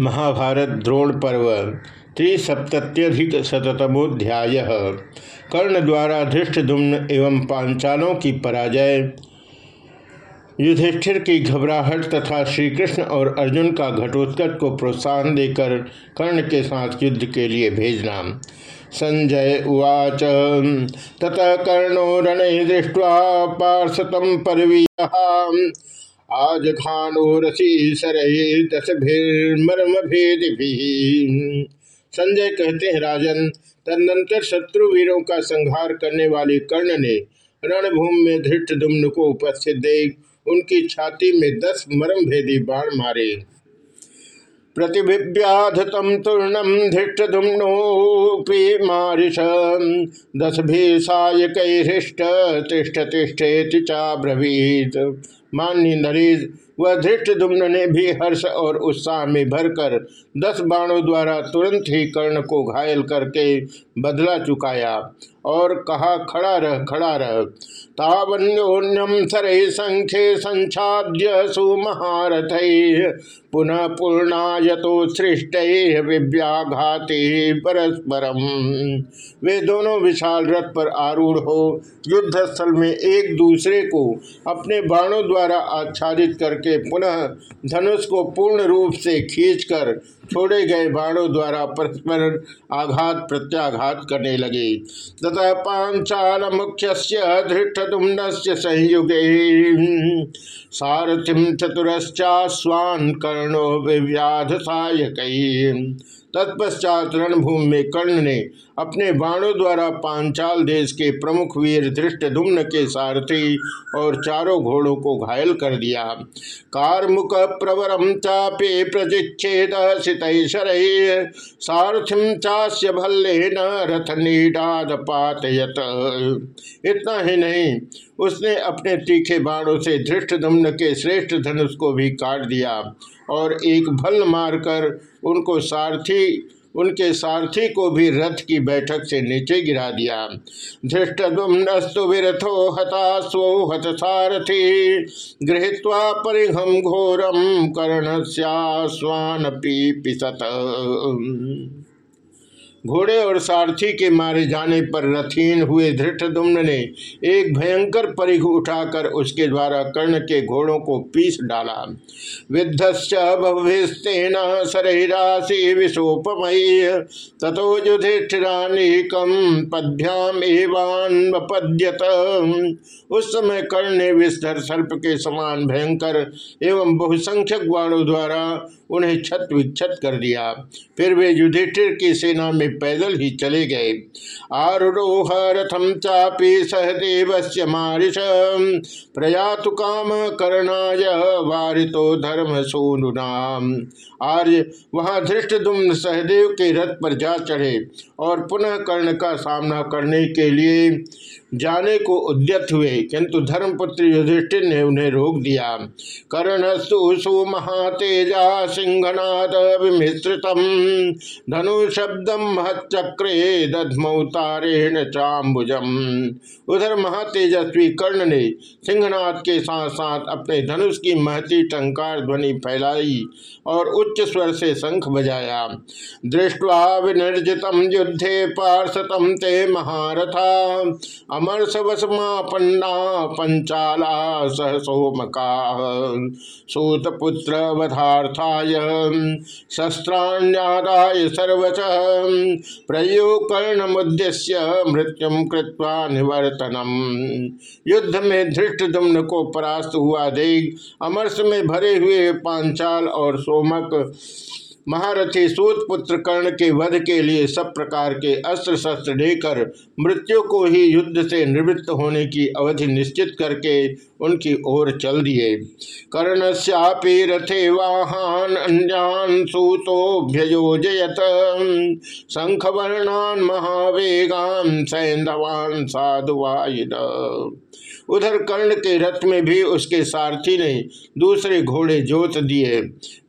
महाभारत द्रोण पर्व त्रिसप्तत्यधिक शतमोध्याय कर्ण द्वारा धृष्टदुम्न एवं पांचालों की पराजय। युधिष्ठिर की घबराहट तथा श्री कृष्ण और अर्जुन का घटोत्कच को प्रोत्साहन देकर कर्ण के साथ युद्ध के लिए भेजना। संजय उवाच, ततः कर्णो रणे दृष्ट्वा पार्षतम परवीय। आज खानो रसी सरये दस मर्म भेद भी। संजय कहते हैं, राजन, तदनंतर शत्रु वीरों का संहार करने वाले कर्ण ने रणभूमि में धृष्ट दुम्न को उपस्थित देख उनकी छाती में दस मर्म भेदी बाण मारे। प्रतिभिव्याधतम तूर्णम धृष्टुम्नोपि मारिष। दस भी सायक हृष्ट तिष्ठ तिष्ठेति चाब्रवीत। मान्य नरेश वह धृष्ट दुम्न ने भी हर्ष और उत्साह में भरकर दस बाणों द्वारा तुरंत ही कर्ण को घायल करके बदला चुकाया और कहा, खड़ा रह खड़ा रह। तावन्योन्यम सर संख्य संछाद्य सुमहारथ। पुनः पूर्णायतो सृष्ट विव्याघाते परस्परम वे दोनों विशाल रथ पर आरूढ़ हो युद्ध स्थल में एक दूसरे को अपने बाणों द्वारा आच्छादित करके पुनः धनुष को पूर्ण रूप से खींचकर छोड़े गए बाणों द्वारा परस्पर आघात प्रत्याघात करने लगे। तथा पांचाल मुख्य धृष्टुम्न संयुगे। सारथिम चतुरश्चास्वान कर्णो विव्याध सायक तत्पश्चात रणभूमि में कर्ण ने अपने बाणों द्वारा पांचाल देश के प्रमुख वीर धृष्ट दुम्न के सारथी और चारों घोड़ों को घायल कर दिया। कारमुक प्रवरम चापे प्रजिच्छेद सितैशर सारथिम चास्य भल्ले न रथ नीडाद पातयत इतना ही नहीं उसने अपने तीखे बाणों से धृष्ट दुम्न के श्रेष्ठ धनुष को भी काट दिया और एक भल मारकर उनको सारथी, उनके सारथी को भी रथ की बैठक से नीचे गिरा दिया। धृष्ट दुमस्तु विरथो हता स्व हत सारथी, गृहत्वा परिघम घोरम कर्ण स्वान पी पिसत। घोड़े और सारथी के मारे जाने पर रथीन हुए धृष्टदुम्न ने एक भयंकर परिघ उठाकर उसके द्वारा कर्ण के घोड़ों को पीस डाला। पद्भ्याम एवान्वपद्यत। उस समय कर्ण ने विस्तर सर्प के समान भयंकर एवं बहुसंख्यक बाणों द्वारा उन्हें छत विक्षत कर दिया। फिर वे युधिष्ठिर की सेना में पैदल ही चले गए। आरोह रथम चापी सहदेव से मारिश प्रयातु काम करणाय वारितो धर्म सोनुनाम आर्य वहाँ धृष्ट सहदेव के रथ पर जा चढ़े और पुनः कर्ण का सामना करने के लिए जाने को उद्यत हुए, किंतु धर्मपुत्र युधिष्ठिर ने उन्हें रोक दिया। कर्ण सु महातेजा सिंहनाद विमिश्रितम। धनु शब्दम महचक्रे दधमौतारेण चाम्बुजम। उधर महातेजस्वी कर्ण ने सिंहनाथ के साथ साथ अपने धनुष की महती टंकार ध्वनि फैलाई और उच्च स्वर से शंख बजाया। दृष्टवा विनिर्जितम युद्धे पार्षतम ते महारथा। अमर सवसमापन्ना पंचाला सह सोमका। सूतपुत्र वधार्थाय शस्त्राण्यादाय सर्वच प्रयो कर्ण मुद्देश्य मृत्यु कृत्वा निवर्तनम। युद्ध में धृष्ट दुम्न को परास्त हुआ देख अमरस में भरे हुए पांचाल और सोमक महारथी सूत पुत्र कर्ण के वध के लिए सब प्रकार के अस्त्र शस्त्र लेकर मृत्यु को ही युद्ध से निवृत्त होने की अवधि निश्चित करके उनकी ओर चल दिए। कर्ण श्यापी रथे वाहन अन्यान सूतोभ्ययोजयत शंखवर्णान महावेगान सैंधवान साधुवायुद उधर कर्ण के रथ में भी उसके सारथी ने दूसरे घोड़े जोत दिए।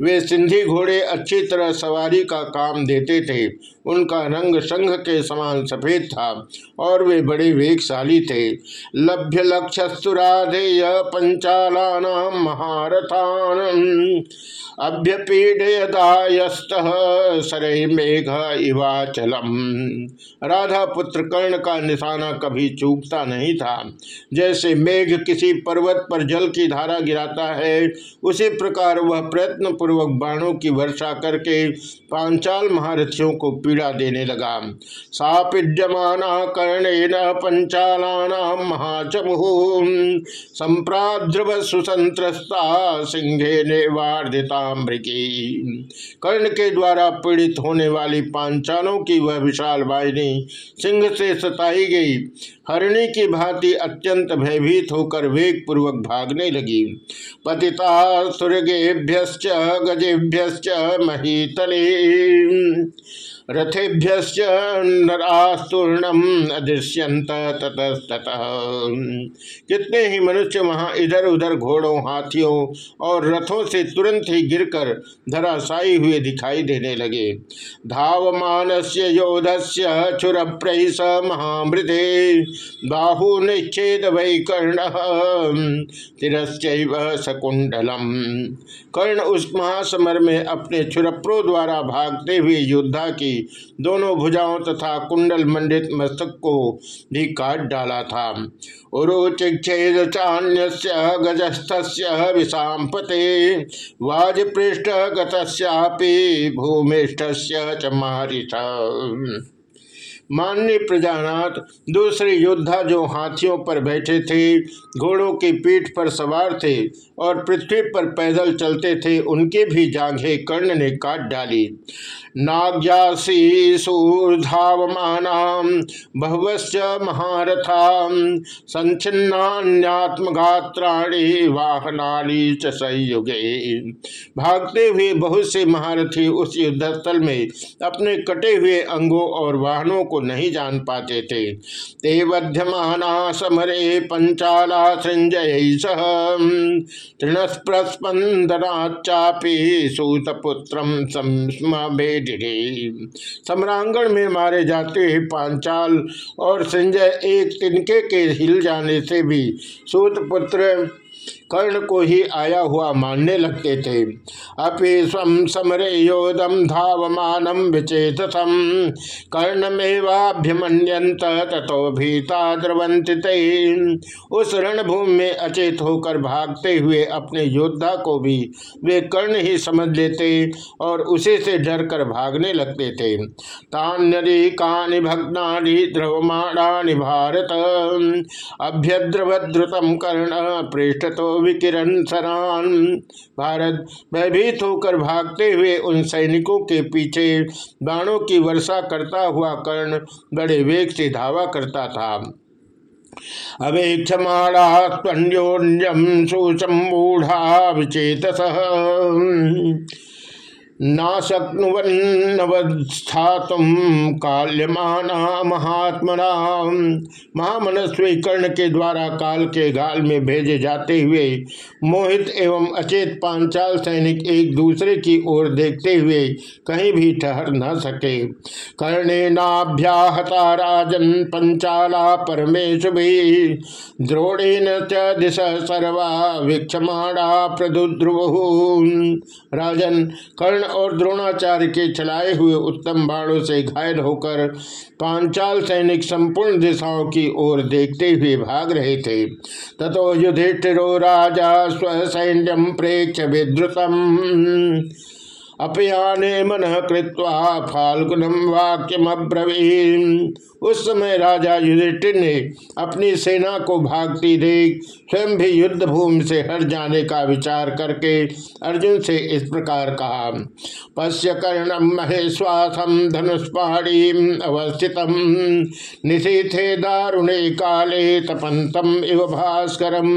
वे सिंधी घोड़े अच्छी तरह सवारी का काम देते थे। उनका रंग संघ के समान सफ़ेद था और वे बड़े वेगशाली थे। लभ्य लक्ष्यस्तुराधेय पंचाला महारथान। अभ्यपीडयदायस्त सरय मेघ इवाचलम। राधा पुत्र कर्ण का निशाना कभी चूकता नहीं था। जैसे मेघ किसी पर्वत पर जल की धारा गिराता है। उसी प्रकार वह प्रयत्न पूर्वक बाणों की वर्षा करके पांचाल महारथियों को पीड़ा देने लगा। सापिड्यमाना कर्णेन पंचालाना महाचमुहु संप्राद्रव सुसंत्रस्ता सिंहे ने वार्धिता कर्ण के द्वारा पीड़ित होने वाली पांचालों की वह विशाल वाहिनी सिंह से सताई गई। हरिणी की भांति अत्यंत भयभीत होकर वेग पूर्वक भागने लगी। पतिता सुरगेभ्य गजेभ्य महीतले। रथेभ्य नरास्तूर्णम अदृश्यंत ततस्तः कितने ही मनुष्य वहाँ इधर उधर घोड़ों, हाथियों और रथों से तुरंत ही गिरकर धराशायी हुए दिखाई देने लगे। धावमान से योधस्य छुर प्रहिस महामृदे बाहु निच्छेद वै कर्ण तिरश्चैव सकुंडलम कर्ण उस महासमर में अपने छुरप्रो द्वारा भागते हुए योद्धा की दोनों भुजाओं तथा कुंडल मंडित मस्तक को भी काट डाला था। उरुचिक्षेद चान्य गजस्थ विषापते वाजपृष्ठ गतस्यापि भूमिष्ठ च मान्य प्रजानाथ, दूसरे योद्धा जो हाथियों पर बैठे थे, घोड़ों की पीठ पर सवार थे और पृथ्वी पर पैदल चलते थे, उनके भी जांघें कर्ण ने काट डाली। नाग्यासीसूर्धावमानाम बहुवश्च महारथा भागते हुए बहुत से महारथी उस युद्धस्थल में अपने कटे हुए अंगों और वाहनों को नहीं जान पाते थे। ते वध्यमाना समरे पंचाला संजय सह। तृणस्प्रस्पंदनाचापी सूतपुत्र सम्रांगण में मारे जाते ही पांचाल और संजय एक तिनके के हिल जाने से भी सूतपुत्र कर्ण को ही आया हुआ मानने लगते थे। अपि स्व समरे योदम धावमान विचेतसम कर्णमेवाभ्यमन्यंत तथो भीता द्रवंत उस रणभूमि में अचेत होकर भागते हुए अपने योद्धा को भी वे कर्ण ही समझ लेते और उसी से डर कर भागने लगते थे। तान्यरी कानि भग्नानि द्रवमाणानि भारत। अभ्यद्रवद्रुतम कर्ण पृष्ठ तो विकिरण सरान। भारत भयभीत होकर भागते हुए उन सैनिकों के पीछे बाणों की वर्षा करता हुआ कर्ण बड़े वेग से धावा करता था। अवेक्षमाणा त्वन्योन्यम सुसमूढ़ा काल्यमाना महात्मना। महामनस्वी कर्ण के द्वारा काल के गाल में भेजे जाते हुए, मोहित एवं अचेत पांचाल सैनिक एक दूसरे की ओर देखते हुए कहीं भी ठहर न सके। कर्णे नाभ्याहता राजन पंचाला परमेश भी, द्रोणेन च दिश सर्वा वीक्षमाणा प्रदुद्रुव राजन, कर्ण और द्रोणाचार्य के चलाए हुए उत्तम बाणों से घायल होकर पांचाल सैनिक संपूर्ण दिशाओं की ओर देखते हुए भाग रहे थे। तथो युधिष्ठिरो, राजा स्व स्वसैन्यम प्रेक्ष विद्रुतम। अपयाने मन कृत्वा फाल्गुनम वाक्यम उस समय राजा युधिष्ठिर ने अपनी सेना को भागती देख, स्वयं भी युद्ध भूमि से हट जाने का विचार करके अर्जुन से इस प्रकार कहा, पश्य कर्णम महेश्वासम धनुष्पाणी अवस्थित। निशीथे दारुणे काले तपंतम इव भास्करम।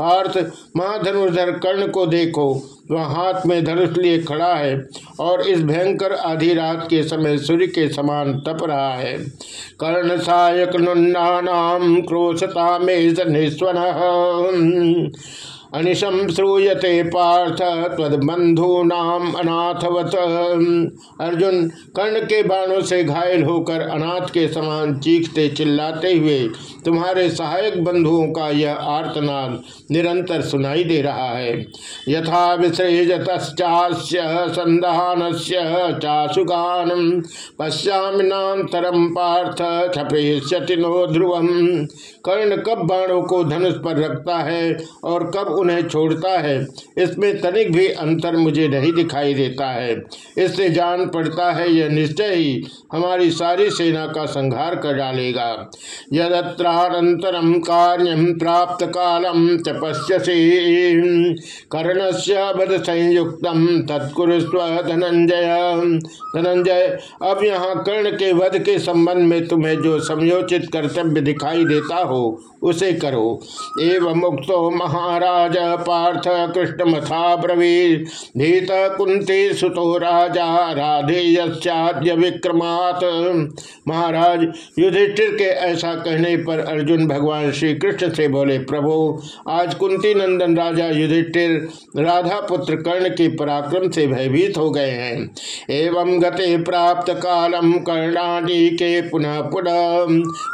पार्थ, महाधनुर्धर कर्ण को देखो, वह हाथ में धनुष लिए खड़ा है और इस भयंकर आधी रात के समय सूर्य के समान तप रहा है। कर्ण सहायक नाम क्रोशता में अनिशम श्रूयते पार्थ नाम अनाथवत। अर्जुन कर्ण के बाणों से घायल होकर अनाथ के समान चीखते चिल्लाते हुए, तुम्हारे सहायक बंधुओं का यह आर्तनाद निरंतर सुनाई दे रहा है। यथा विसृजतश्चास्य संदहान से चाशुगान पश्यामिनातरम पार्थ छपेष्यति नो ध्रुवम। कर्ण कब बाणों को धनुष पर रखता है और कब उन्हें छोड़ता है। इसमें तनिक भी अंतर मुझे नहीं दिखाई देता है। इससे जान पड़ता है यह निश्चय ही हमारी सारी सेना का संहार कर डालेगा। यदत्रानंतरम कार्यम प्राप्त कालम तपस्यसी। कर्ण से बद संयुक्त तत्कुरुस्व धनंजय धनंजय अब यहाँ कर्ण के वध के संबंध में तुम्हें जो समयोचित कर्तव्य दिखाई देता हो, उसे करो। एवं मुक्तो महाराज पार्थ कृष्ण मथा ब्रवीर भीत कुंती सुतो राजा राधेय विक्रमात। महाराज, युधिष्ठिर के ऐसा कहने पर अर्जुन भगवान श्री कृष्ण से बोले, प्रभु, आज कुंती नंदन राजा युधिष्ठिर राधा पुत्र कर्ण के पराक्रम से भयभीत हो गए हैं। एवं गते प्राप्त कालम कर्णानी के पुनः पुनः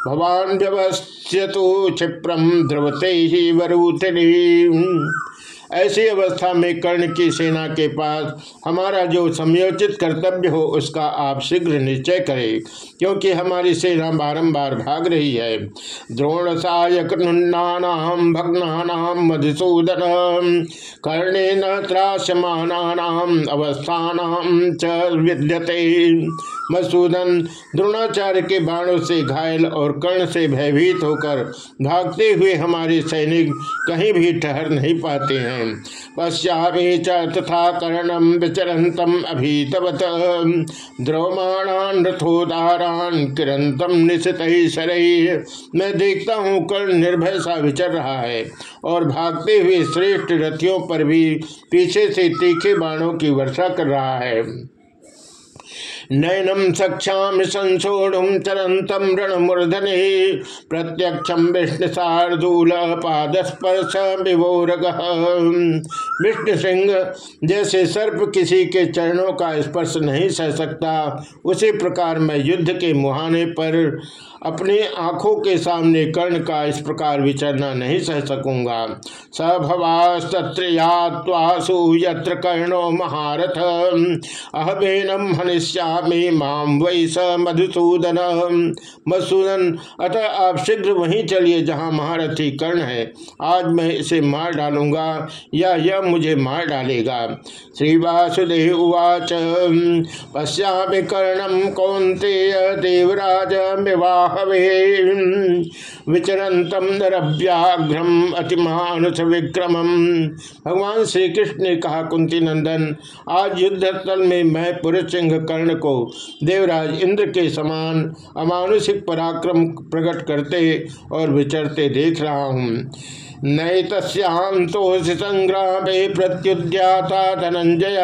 भवान व्यवस्थित क्षिप्रम ध्रुवते ही वरुतरी 嗯。ऐसी अवस्था में कर्ण की सेना के पास हमारा जो समयोचित कर्तव्य हो, उसका आप शीघ्र निश्चय करें, क्योंकि हमारी सेना बारंबार भाग रही है। द्रोण सहायक नुन्नानाम भग्नानाम मधुसूदन कर्णे न त्रास्यमानानाम अवस्थान च विद्यते। मधुसूदन द्रोणाचार्य के बाणों से घायल और कर्ण से भयभीत होकर भागते हुए हमारे सैनिक कहीं भी ठहर नहीं पाते हैं। पश्यामी च तथा कर्णम विचरतम अभीतवत। द्रवमाणान रथोदारान किरंतम निशित मैं देखता हूँ कर्ण निर्भय सा विचर रहा है, और भागते हुए श्रेष्ठ रथियों पर भी पीछे से तीखे बाणों की वर्षा कर रहा है। नयनम सक्षा संसोढ़ुम चरंतम रणमूर्धने प्रत्यक्षम विष्णु शार्दूल पादस्पर्श विभोरग विष्णु सिंह जैसे सर्प किसी के चरणों का स्पर्श नहीं सह सकता, उसी प्रकार मैं युद्ध के मुहाने पर अपनी आँखों के सामने कर्ण का इस प्रकार विचरना नहीं सह सकूँगा। सभवास्तु यत्र कर्णो महारथ। अहबेनम हनिष्यामी माम वै स मधुसूदन। मधुसूदन, अतः आप शीघ्र वहीं चलिए जहाँ महारथी कर्ण है। आज मैं इसे मार डालूँगा, या यह मुझे मार डालेगा। श्री वासुदेव उवाच। पश्या कर्णम कौंते देवराज विवाह हवे विचरंतम नरव्याघ्रम अतिमानुष विक्रम भगवान श्री कृष्ण ने कहा, कुंती नंदन, आज युद्ध स्थल में मैं पुरुष सिंह कर्ण को देवराज इंद्र के समान अमानुषिक पराक्रम प्रकट करते और विचरते देख रहा हूँ। नैतस्यांतोषि संग्रामे प्रत्युद्याता धनंजय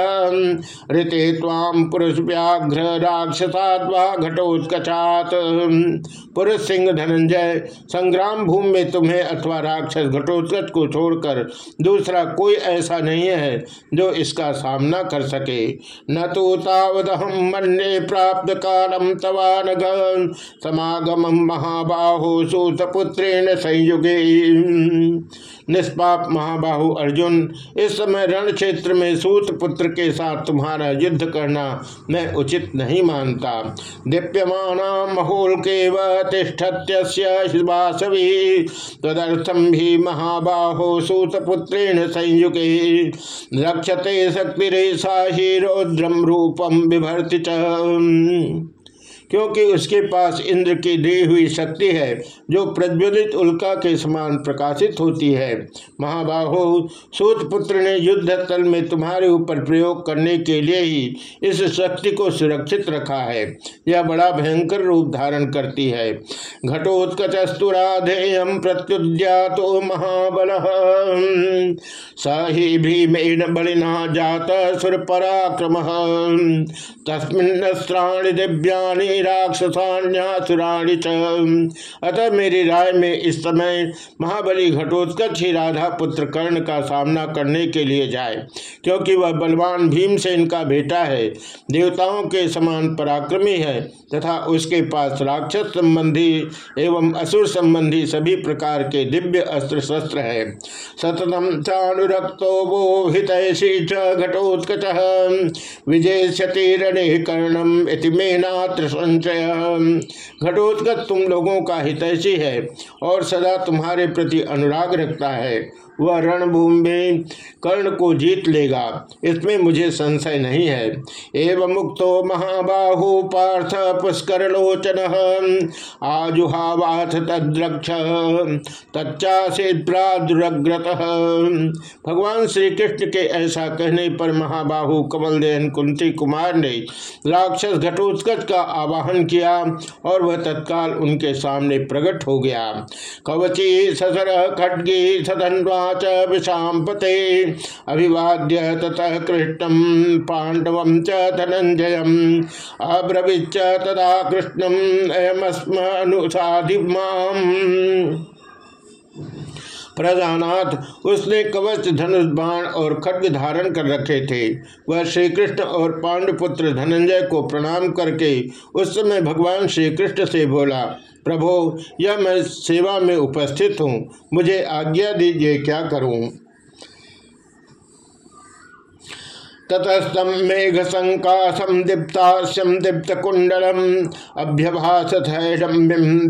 ऋते ताम पुरुष व्याघ्र राक्षसात्वा घटोत्कचात। पुरुष सिंह धनंजय संग्राम भूमि में तुम्हें अथवा राक्षस घटोत्कच को छोड़कर दूसरा कोई ऐसा नहीं है जो इसका सामना कर सके। न तो तावदहम मन प्राप्त कालम तवान समागम महाबाहो सूतपुत्रेण संयुगे। निष्पाप महाबाहु अर्जुन, इस समय रण क्षेत्र में सूत पुत्र के साथ तुम्हारा युद्ध करना मैं उचित नहीं मानता। दीप्यमान महोल के विश्वासवी तदर्थम भी महाबाहो सूतपुत्रेण संयुगे। रक्षते रेशा ही रौद्रम रूपम बिभर्ति क्योंकि उसके पास इंद्र की दी हुई शक्ति है, जो प्रज्वलित उल्का के समान प्रकाशित होती है। महाबाहो, सूत पुत्र ने युद्ध तल में तुम्हारे ऊपर प्रयोग करने के लिए ही इस शक्ति को सुरक्षित रखा है। यह बड़ा भयंकर रूप धारण करती है। घटोत्कचस्तुराधेयम प्रत्युद्यातो महाबल। सही भीमेन बलिना जात सुर पराक्रम तस्मिन्स्त्राणि दिव्यानि राक्षसाण्यासुराणि च। अतः मेरी राय में इस समय महाबली घटोत्कच ही राधा पुत्र कर्ण का सामना करने के लिए जाए, क्योंकि वह बलवान भीम से इनका बेटा है, देवताओं के समान पराक्रमी है, तथा उसके पास राक्षस संबंधी एवं असुर संबंधी सभी प्रकार के दिव्य अस्त्र शस्त्र है। सततम चाणुरक्तो वो हितैषी च विजय रणे कर्णम इति मेनात्र संचय घटोत्कच तुम लोगों का हितैषी है और सदा तुम्हारे प्रति अनुराग रखता है। वह रणभूमि में कर्ण को जीत लेगा। इसमें मुझे संशय नहीं है। एवं मुक्तो महाबाहु पार्थ पुष्कर लोचन आजुहावाथ तद्रक्ष तच्चाग्रत भगवान श्री कृष्ण के ऐसा कहने पर महाबाहु कमल देन कुंती कुमार ने राक्षस घटोत्कच का आवाहन किया और वह तत्काल उनके सामने प्रकट हो गया। कवची ससर खड्गी सदनवा च विषापते अभिवाद्य ततः कृष्णम पांडव च धनंजय अब्रवीच तदा कृष्णम अयमस्मनुसाधि प्रजानाथ, उसने कवच धनुष बाण और खड्ग धारण कर रखे थे। वह श्री कृष्ण और पांडुपुत्र धनंजय को प्रणाम करके उस समय भगवान श्री कृष्ण से बोला प्रभो यह मैं सेवा में उपस्थित हूँ मुझे आज्ञा दीजिए क्या करूँ? ततस्तम मेघ संकाशम दीप्ताश्यम दीप्त कुंडलम अभ्यभाषत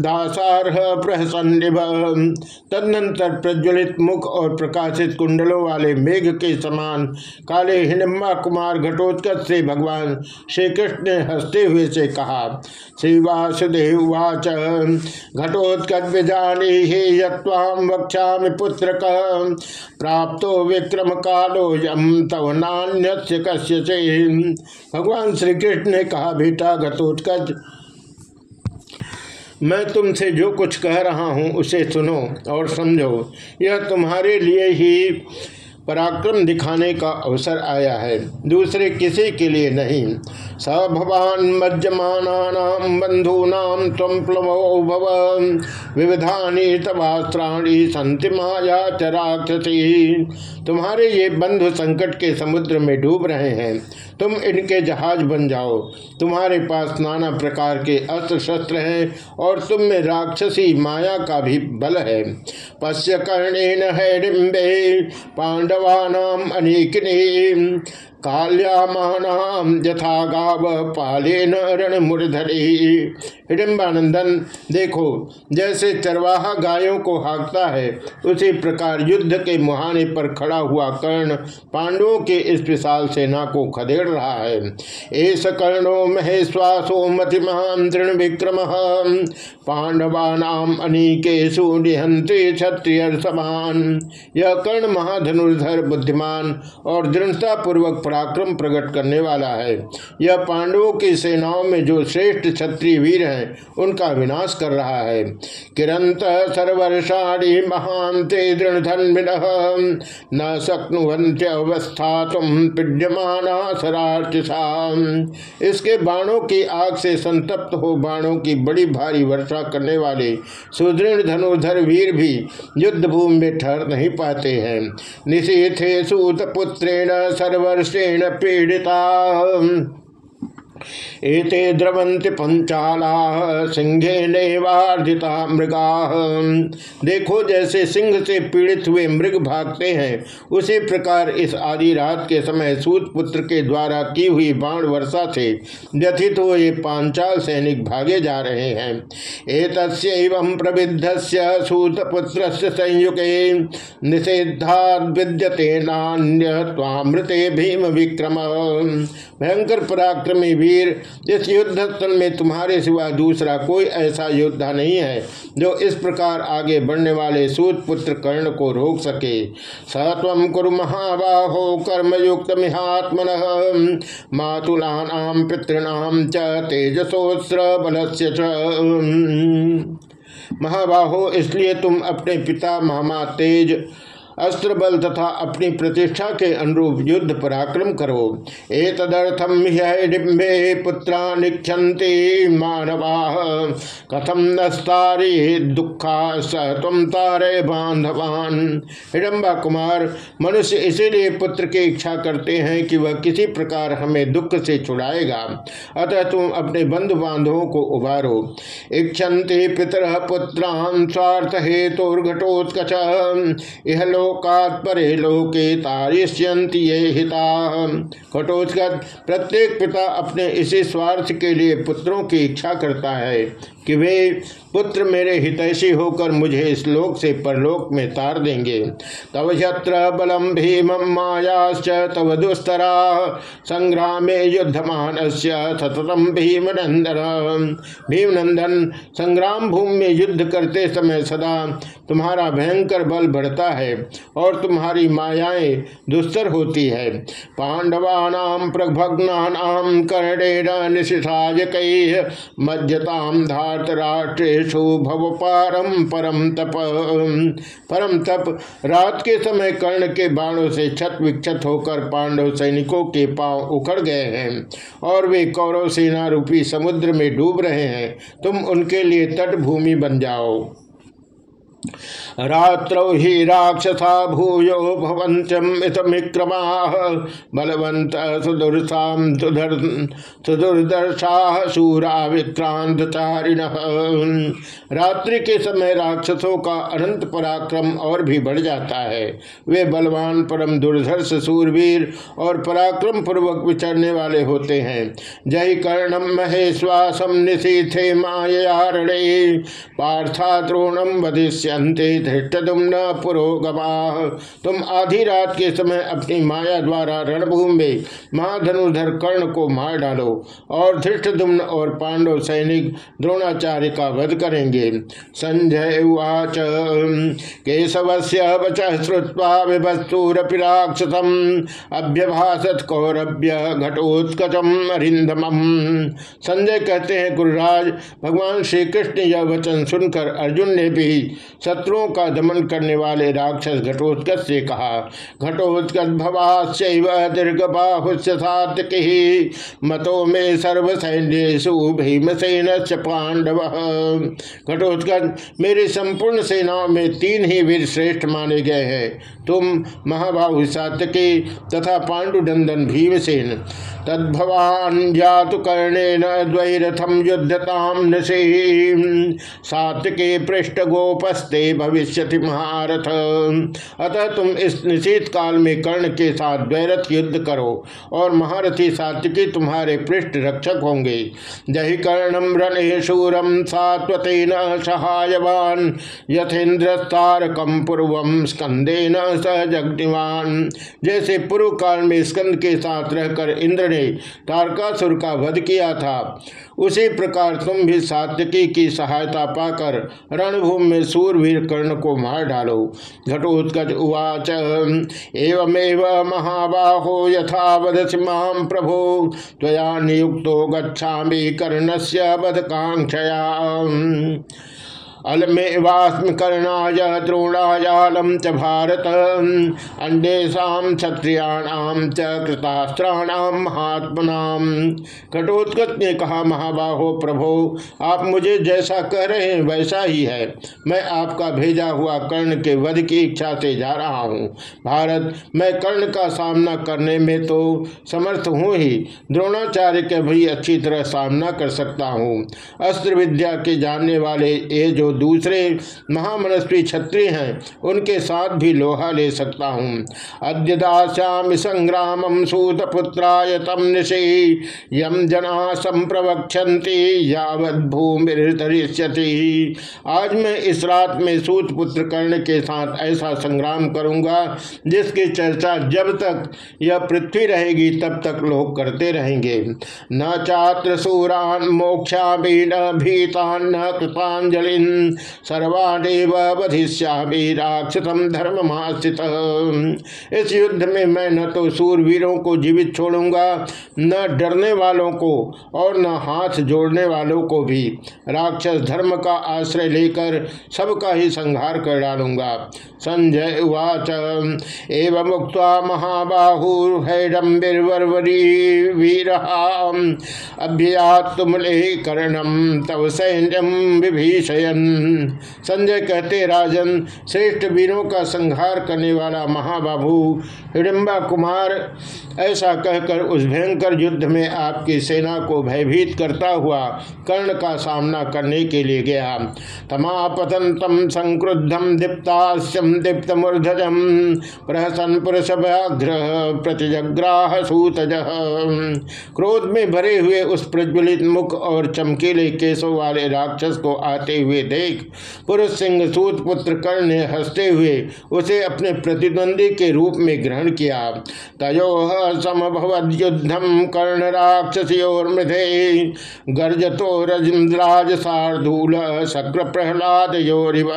दासारह प्रहसन्निभ तदनंतर प्रज्वलित मुख और प्रकाशित कुंडलों वाले मेघ के समान काले हिडिम्बा कुमार घटोत्कच से भगवान श्री कृष्ण ने हँसते हुए से कहा, श्री वासुदेव वाच। घटोत्कच विजानी हे यम वक्षा पुत्र प्राप्त विक्रम कालो यम तव नान्य कस्य से भगवान श्री कृष्ण ने कहा बेटा घटोत्कच मैं तुमसे जो कुछ कह रहा हूँ, उसे सुनो और समझो। यह तुम्हारे लिए ही पराक्रम दिखाने का अवसर आया है। दूसरे किसी के लिए नहीं। स भवान मज्जमान बंधूनाम तम प्लवो भव। विविधानी तवास्त्राणी संति माया चराक्षसी तुम्हारे ये बंधु संकट के समुद्र में डूब रहे हैं। तुम इनके जहाज़ बन जाओ। तुम्हारे पास नाना प्रकार के अस्त्र शस्त्र हैं और तुम में राक्षसी माया का भी बल है। पश्य कर्णेन है डिम्बे पांडवानाम अनेकिनी। काल्यामानाम यथा गाव पालेन रण मूर्धरी देखो, जैसे चरवाहा गायों को हाँकता है, उसी प्रकार युद्ध के मुहाने पर खड़ा हुआ कर्ण पांडवों के इस विशाल सेना को खदेड़ रहा है। ऐस कर्णो महेश्वासो मतिमान दृढ़ विक्रम पांडवानाम अनिकेशु निहंते क्षत्रिय समान। यह कर्ण महाधनुर्धर बुद्धिमान और दृढ़ता पूर्वक पराक्रम प्रकट करने वाला है। यह पांडवों की सेनाओं में जो श्रेष्ठ क्षत्रिय वीर हैं, उनका विनाश कर रहा है। किरंत सर्वर्षाणी महांते दृढ़ न शक्नुवंत्यवस्था तुम पीड्यमाना इसके बाणों की आग से संतप्त हो बाणों की बड़ी भारी वर्षा करने वाले सुदृढ़ धनुर्धर वीर भी युद्ध भूमि में ठहर नहीं पाते हैं। निशीथे सूत पुत्रेण सर्वर्षे पीड़िता एते द्रवंत पंचाला, सिंहे नेवार्जिता मृगा। देखो जैसे सिंह से पीड़ित हुए मृग भागते हैं, उसी प्रकार इस आदि रात के समय सूत पुत्र के द्वारा की हुई बाण वर्षा से व्यथित हो ये पांचाल सैनिक भागे जा रहे हैं। एक प्रविध सूत पुत्र संयुगे, निषेधाद विद्यते नान्य तामृते भीम विक्रम। भयंकर पराक्रमी भी वीर, इस युद्ध स्थल में तुम्हारे सिवा दूसरा कोई ऐसा योद्धा नहीं है, जो इस प्रकार आगे बढ़ने वाले सूत पुत्र कर्ण को रोक सके। सत्व कुरु महाबाहो, कर्मयुक्त मिहात्मन। मातुलानाम पितृणाम च तेजसोस्त्र बल से महाबाहो, इसलिए तुम अपने पिता महामा तेज अस्त्र बल तथा अपनी प्रतिष्ठा के अनुरूप युद्ध पराक्रम करो। ए तदर्थम डिम्बे पुत्रा निक्षंति मानवा। कथम नस्तारी दुखा स तारे बांधवान हिडम्बा कुमार, मनुष्य इसीलिए पुत्र की इच्छा करते हैं कि वह किसी प्रकार हमें दुख से छुड़ाएगा। अतः तुम अपने बंधु बांधवों को उबारो इच्छन्ति पितर पुत्रान स्वार्थ हेतुर्घटोत्कच यह लोकात परे लोके तारिष्यंत ये हिता। घटोत्कच प्रत्येक पिता अपने इसी स्वार्थ के लिए पुत्रों की इच्छा करता है। कि वे पुत्र मेरे हितैषी होकर मुझे इस लोक से परलोक में तार देंगे। तव यत्र बलम भीम मायाश्च, तव दुस्तरा संग्राम युद्धमान सततम भीम नंदन भीमनंदन, संग्राम भूमि में युद्ध करते समय सदा तुम्हारा भयंकर बल बढ़ता है और तुम्हारी मायाएँ दुस्तर होती है। पांडवानाम प्रभग्नानाम कर्णेन निशिषायक मध्यताम धार्त राष्ट्रेशु भव पारम परम तप। परम तप, रात के समय कर्ण के बाणों से छत विक्षत होकर पांडव सैनिकों के पाँव उखड़ गए हैं और वे कौरव सेना रूपी समुद्र में डूब रहे हैं। तुम उनके लिए तटभूमि बन जाओ। रात्रौ ही राक्षसा भूयो भवंत्यमिक्रमा बलवंत सुदुर्साम सुदुर्दर्शा शूरा विक्रांतचारिण रात्रि के समय राक्षसों का अनंत पराक्रम और भी बढ़ जाता है। वे बलवान, परम दुर्धर्ष सूरवीर और पराक्रम पूर्वक विचरने वाले होते हैं। जय कर्णम महेश्वासम निशीथे मायारणे पार्था द्रोणम वधिष्य धृष्टुम्न पुरोगमा तुम आधी रात के समय अपनी माया द्वारा रणभूमि में महाधनुधर कर्ण को मार डालो और धृष्टुम्न और पांडव सैनिक द्रोणाचार्य का वध करेंगे। संजय उवाच केशव से वच श्रुवा विभस्तूरपि राक्षसम अभ्यभाषत कौरभ्य घटोत्कचम अरिंदम संजय कहते हैं, गुरुराज, भगवान श्री कृष्ण यह वचन सुनकर अर्जुन ने भी शत्रुओं का दमन करने वाले राक्षस घटोत्कच से कहा भवास्व दीर्घ बाहुस्यसात्क मतो में सर्व सैन्यु भीमसेन पांडव। घटोत्कच, मेरी संपूर्ण सेनाओं में तीन ही वीर श्रेष्ठ माने गए हैं। तुम महाबाहु सातके तथा पांडुनंदन भीमसेन, तद्भवान जातु कर्णेन द्वैरथम युद्धताम नशे सातके पृष्ठ गोपस्ते भविष्य महारथ। अतः तुम इस निश्चित काल में कर्ण के साथ द्वैरथ युद्ध करो और महारथी सात्विकी तुम्हारे पृष्ठ रक्षक होंगे। जहि कर्णम रणे शूरम सात्वतेन सहायवान यथेन्द्र तारकम पूर्व स्कंदे न सहजग्निवान जैसे पूर्व काल में स्कंद के साथ रहकर इंद्र ने तारकासुर का वध किया था, उसी प्रकार तुम भी सात्यकी की सहायता पाकर रणभूमि में सूरवीर कर्ण को मार डालो। घटोत्कच उवाच, एवमेव महाबाहो यथा वधसि माम प्रभो, त्वया नियुक्तो गच्छा कर्ण से वध कांक्षया अलमेवास्म कर्णाय द्रोणायालम च भारत। अंडेशा क्षत्रियाणाम च कृतास्त्राणाम महात्मनाम ने कहा, महाबाहो प्रभो, आप मुझे जैसा कह रहे हैं, वैसा ही है। मैं आपका भेजा हुआ कर्ण के वध की इच्छा से जा रहा हूँ। भारत, मैं कर्ण का सामना करने में तो समर्थ हूँ ही। द्रोणाचार्य के भी अच्छी तरह सामना कर सकता हूँ। अस्त्र विद्या के जानने वाले ये जो दूसरे महामनस्वी क्षत्रिय हैं, उनके साथ भी लोहा ले सकता हूँ। अद्य दास्यामि संग्रामम सूतपुत्राय तम निशे यम जना संप्रवक्षति यावत भूमिर्तरिष्यति आज मैं इस रात में सूत पुत्र कर्ण के साथ ऐसा संग्राम करूँगा, जिसकी चर्चा जब तक यह पृथ्वी रहेगी, तब तक लोग करते रहेंगे। न चात्र सूरान मोक्षा भी न भीतान न कृतांजलिन सर्वादेव वधिष्यामी राक्षसम धर्म महास्थित इस युद्ध में मैं न तो सूरवीरों को जीवित छोड़ूँगा, न डरने वालों को और न हाथ जोड़ने वालों को भी। राक्षस धर्म का आश्रय लेकर सबका ही संहार कर डालूँगा। संजय उवाच, एवं मुक्त महाबाहुर्हैडम्बिर्वरवरी वीर अभ्यात्मले कर्णम तव सैन्यम विभीषयन। संजय कहते, राजन, श्रेष्ठ वीरों का संहार करने वाला महाबाबू हिडम्बा कुमार ऐसा कहकर उस भयंकर युद्ध में आपकी सेना को भयभीत करता हुआ कर्ण का सामना करने के लिए गया। तमापतन तम संक्रुद्धम दीप्तास्यम दीप्त मूर्धजम प्रहसन पुरुषव्याघ्र प्रतिजग्राह सूतज। क्रोध में भरे हुए उस प्रज्वलित मुख और चमकीले केसों वाले राक्षस को आते हुए देख पुरुष सिंह सूत पुत्र कर्ण ने हँसते हुए उसे अपने प्रतिद्वंदी के रूप में ग्रहण किया। तयो समभवद्युद्धम कर्ण राक्षसियोर्मृधे गर्जतो रजराज शार्दूल शक्र प्रहलाद योरिव।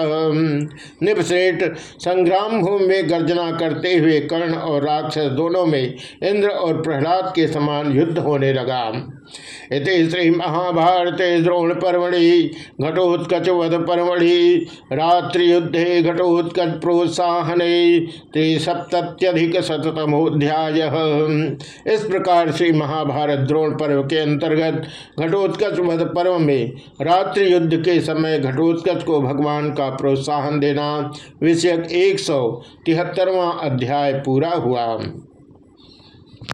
संग्राम भूमि में गर्जना करते हुए कर्ण और राक्षस दोनों में इंद्र और प्रहलाद के समान युद्ध होने लगा। इति श्री महाभारत द्रोण पर्वणि। घटोत्कच वध पर्वणि रात्रि युद्धे घटोत्कच प्रोत्साहन त्रिसप्त्यधिक शतमोध्याय इस प्रकार श्री महाभारत द्रोण पर्व के अंतर्गत घटोत्कच वध पर्व में रात्रि युद्ध के समय घटोत्कच को भगवान का प्रोत्साहन देना विषयक एक सौ तिहत्तरवा अध्याय पूरा हुआ।